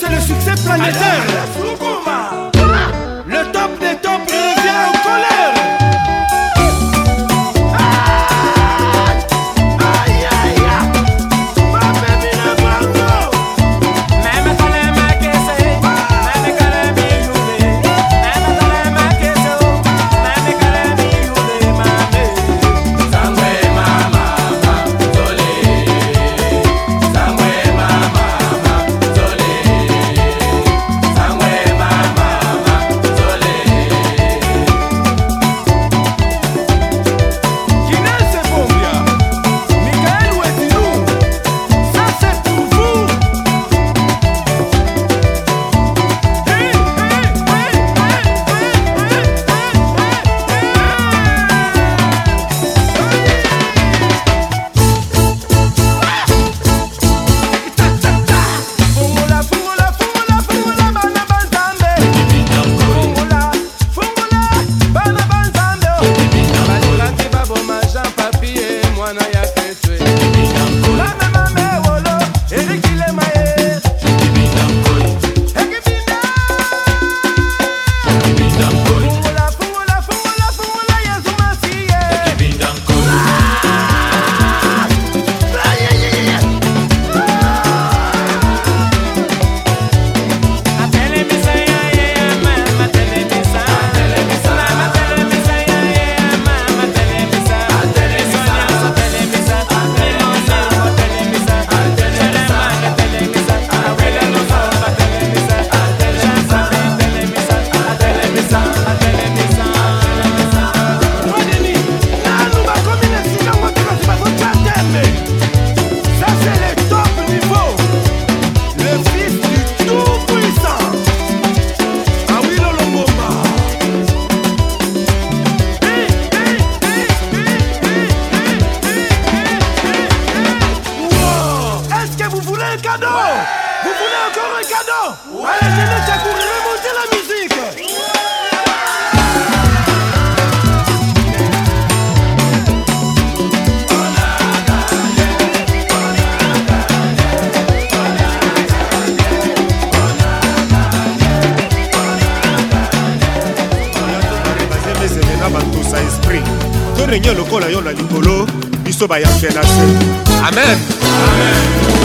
c'est le succès planétaire cadeau ouais. La jeunesse a couru remonter la musique batosa esprit torenye lokola yo na likolo biso bayafe na se amen, amen.